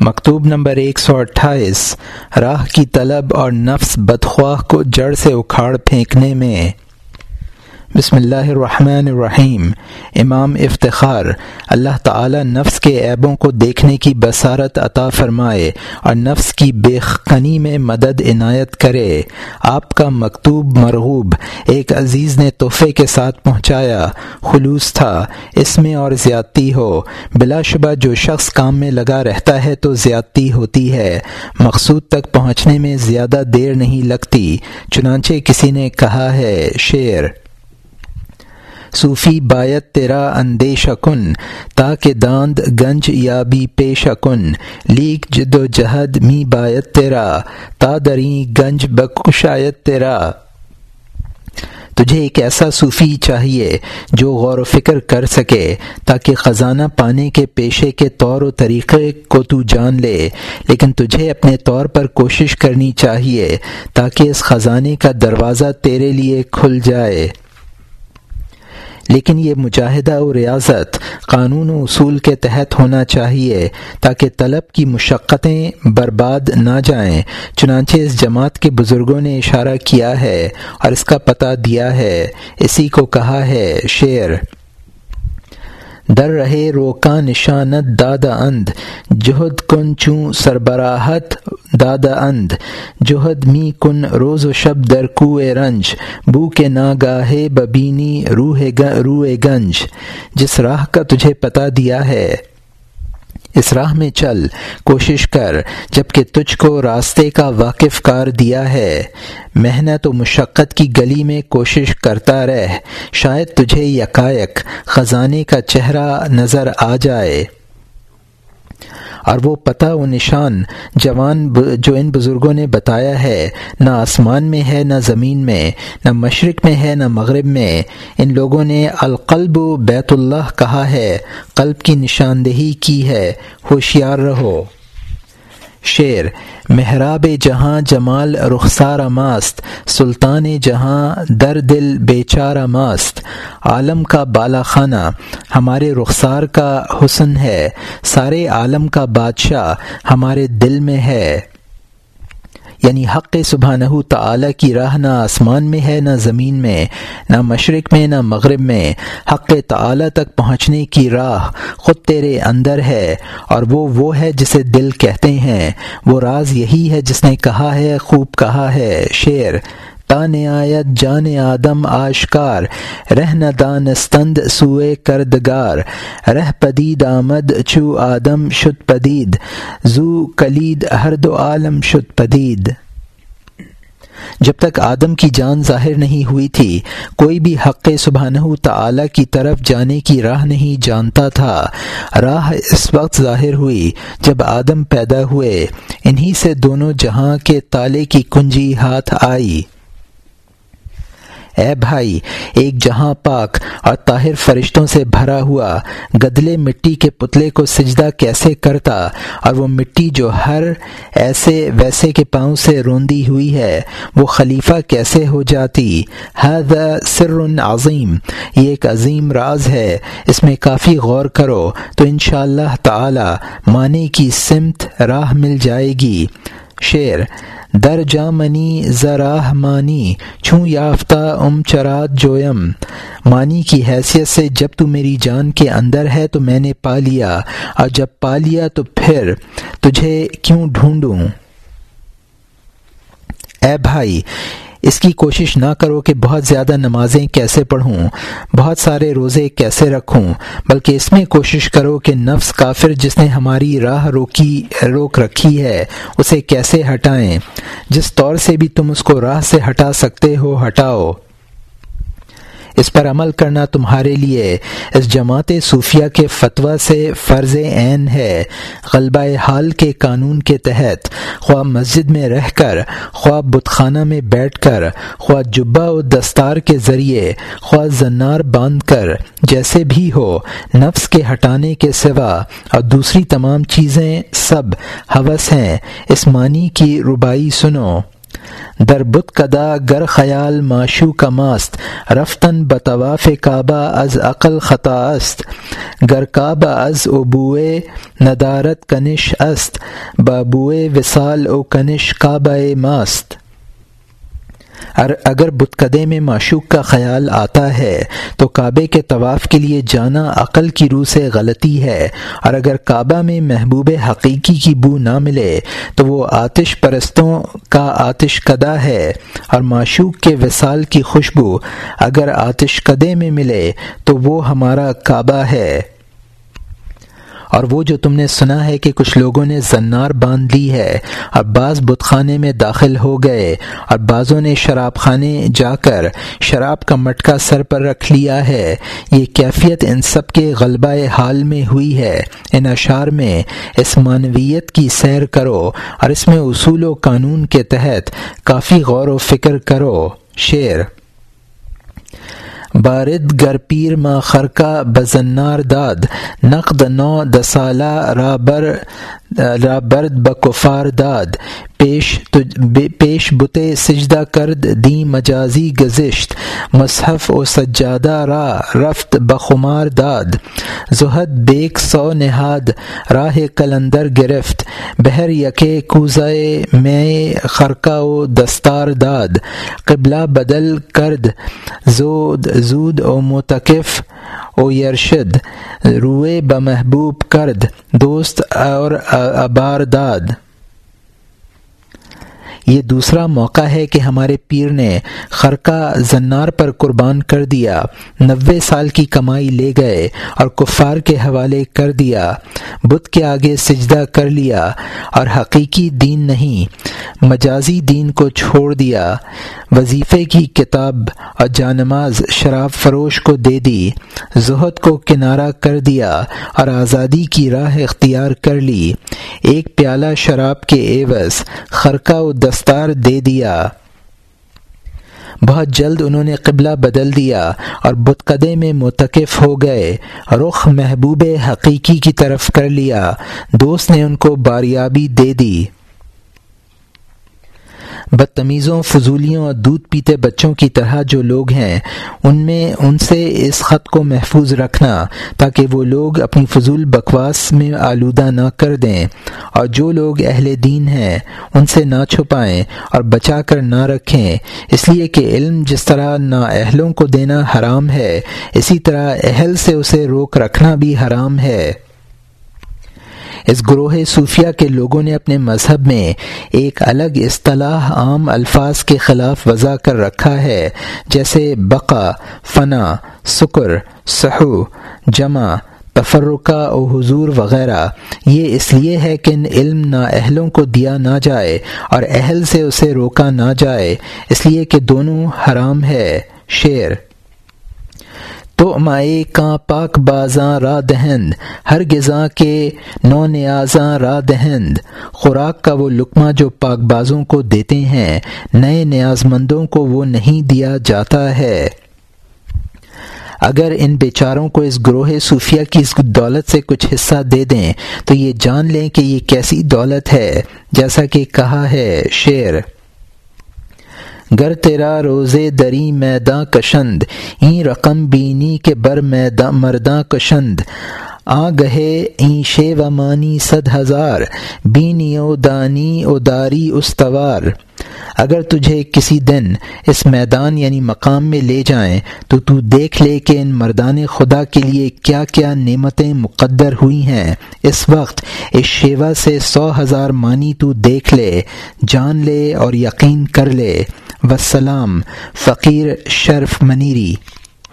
مکتوب نمبر ایک سو اٹھائیس، راہ کی طلب اور نفس بدخواہ کو جڑ سے اکھاڑ پھینکنے میں بسم اللہ الرحمن الرحیم۔ امام افتخار، اللہ تعالی نفس کے عیبوں کو دیکھنے کی بصارت عطا فرمائے اور نفس کی بے قنی میں مدد عنایت کرے۔ آپ کا مکتوب مرغوب، ایک عزیز نے تحفے کے ساتھ پہنچایا۔ خلوص تھا، اس میں اور زیادتی ہو۔ بلا شبہ جو شخص کام میں لگا رہتا ہے تو زیادتی ہوتی ہے۔ مقصود تک پہنچنے میں زیادہ دیر نہیں لگتی، چنانچہ کسی نے کہا ہے، شعر۔ صوفی بایت تیرا اندیش کن، تاکہ داند گنج یا بھی پیش کن۔ لیک جد و جہد می بایت تیرا، تا دری گنج بکشایت تیرا۔ تجھے ایک ایسا صوفی چاہیے جو غور و فکر کر سکے، تاکہ خزانہ پانے کے پیشے کے طور و طریقے کو تو جان لے، لیکن تجھے اپنے طور پر کوشش کرنی چاہیے، تاکہ اس خزانے کا دروازہ تیرے لیے کھل جائے۔ لیکن یہ مجاہدہ و ریاضت قانون و اصول کے تحت ہونا چاہیے تاکہ طلب کی مشقتیں برباد نہ جائیں۔ چنانچہ اس جماعت کے بزرگوں نے اشارہ کیا ہے اور اس کا پتہ دیا ہے۔ اسی کو کہا ہے شعر۔ در رہے روکا نشانت دادا اند، جہد کن چوں سربراہت دادا اند، جہد می کن روز و شب در کو رنج، بو کے نا گاہے ببینی روح روح گنج۔ جس راہ کا تجھے پتہ دیا ہے اس راہ میں چل، کوشش کر جبکہ تجھ کو راستے کا واقف کار دیا ہے۔ محنت و مشقت کی گلی میں کوشش کرتا رہ، شاید تجھے یکایک خزانے کا چہرہ نظر آ جائے۔ اور وہ پتہ و نشان جوان جو ان بزرگوں نے بتایا ہے، نہ آسمان میں ہے، نہ زمین میں، نہ مشرق میں ہے، نہ مغرب میں۔ ان لوگوں نے القلب بیت اللہ کہا ہے، قلب کی نشاندہی کی ہے، ہوشیار رہو۔ شعر، محراب جہاں جمال رخسار ماست، سلطان جہاں در دل بیچارہ ماست۔ عالم کا بالا خانہ، ہمارے رخسار کا حسن ہے۔ سارے عالم کا بادشاہ ہمارے دل میں ہے۔ یعنی حق سبحانہ تعالی کی راہ نہ آسمان میں ہے، نہ زمین میں، نہ مشرق میں، نہ مغرب میں۔ حق تعالی تک پہنچنے کی راہ خود تیرے اندر ہے اور وہ وہ ہے جسے دل کہتے ہیں۔ وہ راز یہی ہے جس نے کہا ہے، خوب کہا ہے، شعر۔ نہایت جان آدم آشکار رہ دانستند سوئے کردگار، رہ پدید آمد چو آدم شد پدید، زو کلید ہر دو عالم شد پدید۔ جب تک آدم کی جان ظاہر نہیں ہوئی تھی، کوئی بھی حق سبحانہ تعالی کی طرف جانے کی راہ نہیں جانتا تھا۔ راہ اس وقت ظاہر ہوئی جب آدم پیدا ہوئے۔ انہی سے دونوں جہاں کے تالے کی کنجی ہاتھ آئی۔ اے بھائی، ایک جہاں پاک اور طاہر فرشتوں سے بھرا ہوا گدلے مٹی کے پتلے کو سجدہ کیسے کرتا اور وہ مٹی جو ہر ایسے ویسے کے پاؤں سے روندی ہوئی ہے، وہ خلیفہ کیسے ہو جاتی؟ حد سر عظیم، یہ ایک عظیم راز ہے، اس میں کافی غور کرو تو انشاءاللہ اللہ تعالی معنی کی سمت راہ مل جائے گی۔ شعر، در جامنی ذراہ مانی چھوں یافتہ ام چرات جویم مانی کی حیثیت سے جب تو میری جان کے اندر ہے تو میں نے پا لیا، اور جب پا لیا تو پھر تجھے کیوں ڈھونڈوں؟ اے بھائی اس کی کوشش نہ کرو کہ بہت زیادہ نمازیں کیسے پڑھوں، بہت سارے روزے کیسے رکھوں، بلکہ اس میں کوشش کرو کہ نفس کافر جس نے ہماری راہ روکی، روک رکھی ہے، اسے کیسے ہٹائیں۔ جس طور سے بھی تم اس کو راہ سے ہٹا سکتے ہو، ہٹاؤ۔ اس پر عمل کرنا تمہارے لیے۔ اس جماعت صوفیہ کے فتویٰ سے فرض عین ہے۔ غلبہ حال کے قانون کے تحت خواہ مسجد میں رہ کر، خواہ بت خانہ میں بیٹھ کر، خواہ جبہ و دستار کے ذریعے، خواہ زنار باندھ کر، جیسے بھی ہو، نفس کے ہٹانے کے سوا۔ اور دوسری تمام چیزیں سب حوث ہیں۔ اس معنی کی ربائی سنو۔ در بت کدا گر خیال معشو کا ماست رفتن بطواف کعبہ از عقل خطا است، گر کعبہ از ابوئے ندارت کنش است بابوئے وصال او کنش کعبہ ماست۔ اگر بتکدے میں معشوق کا خیال آتا ہے، تو کعبے کے طواف کے لیے جانا عقل کی روح سے غلطی ہے۔ اور اگر کعبہ میں محبوب حقیقی کی بو نہ ملے، تو وہ آتش پرستوں کا آتش کدا ہے۔ اور معشوق کے وصال کی خوشبو اگر آتش کدے میں ملے، تو وہ ہمارا کعبہ ہے۔ اور وہ جو تم نے سنا ہے کہ کچھ لوگوں نے زنار باندھ لی ہے۔ اور بعض بت خانے میں داخل ہو گئے اور بعضوں نے شراب خانے جا کر شراب کا مٹکا سر پر رکھ لیا ہے۔ یہ کیفیت ان سب کے غلبہ حال میں ہوئی ہے۔ ان اشعار میں اس معنویت کی سیر کرو اور اس میں اصول و قانون کے تحت کافی غور و فکر کرو۔ شعر بارد گر پیر ما خرکا بزنار داد نقد نو دسالہ رابر رابرد بکفار داد، پیش پیش بتے سجدہ کرد، دی مجازی گزشت، مصحف و سجادہ را رفت بخمار داد۔ زہد بیک سو نہاد، راہ کلندر گرفت۔ بہر یکے کوزائے میں خرقہ و دستار داد۔ قبلہ بدل کرد، زود زود او متکف او یرشد روئے بمحبوب کرد دوست اور ابار داد یہ دوسرا موقع ہے کہ ہمارے پیر نے خرقہ زنار پر قربان کر دیا، نوے سال کی کمائی لے گئے اور کفار کے حوالے کر دیا، بت کے آگے سجدہ کر لیا اور حقیقی دین نہیں، مجازی دین کو چھوڑ دیا۔ وظیفے کی کتاب اور جانماز شراب فروش کو دے دی، زہد کو کنارہ کر دیا اور آزادی کی راہ اختیار کر لی۔ ایک پیالہ شراب کے ایوز خرقہ و دستار دے دیا۔ بہت جلد انہوں نے قبلہ بدل دیا اور بتقدے میں متقف ہو گئے۔ رخ محبوب حقیقی کی طرف کر لیا۔ دوست نے ان کو باریابی دے دی۔ بدتمیزوں، فضولیوں اور دودھ پیتے بچوں کی طرح جو لوگ ہیں، ان میں، ان سے اس خط کو محفوظ رکھنا تاکہ وہ لوگ اپنی فضول بکواس میں آلودہ نہ کر دیں۔ اور جو لوگ اہل دین ہیں، ان سے نہ چھپائیں اور بچا کر نہ رکھیں۔ اس لیے کہ علم جس طرح نا اہلوں کو دینا حرام ہے، اسی طرح اہل سے اسے روک رکھنا بھی حرام ہے۔ اس گروہ صوفیہ کے لوگوں نے اپنے مذہب میں ایک الگ اصطلاح عام الفاظ کے خلاف وضع کر رکھا ہے، جیسے بقا، فنا، سکر سہو جمع، تفرقہ و حضور وغیرہ۔ یہ اس لیے ہے کہ ان علم نا اہلوں کو دیا نہ جائے اور اہل سے اسے روکا نہ جائے، اس لیے کہ دونوں حرام ہے۔ شعر تو مائے کاں پاک بازاں را دہند ہر غذا کے نو نیازاں را دہند۔ خوراک کا وہ لقمہ جو پاک بازوں کو دیتے ہیں، نئے نیاز مندوں کو وہ نہیں دیا جاتا ہے۔ اگر ان بیچاروں کو اس گروہ صوفیہ کی اس دولت سے کچھ حصہ دے دیں، تو یہ جان لیں کہ یہ کیسی دولت ہے۔ جیسا کہ کہا ہے شعر۔ گر تیرا روزے دری میداں کشند، این رقم بینی کے بر میداں مرداں کشند۔ آ گہے این شے و مانی صد ہزار، بینی او دانی او داری استوار۔ اگر تجھے کسی دن اس میدان یعنی مقام میں لے جائیں، تو تو دیکھ لے کہ ان مردان خدا کے لیے کیا کیا نعمتیں مقدر ہوئی ہیں۔ اس وقت اس شیوا سے سو ہزار مانی تو دیکھ لے، جان لے اور یقین کر لے۔ وسلام فقیر شرف منیری۔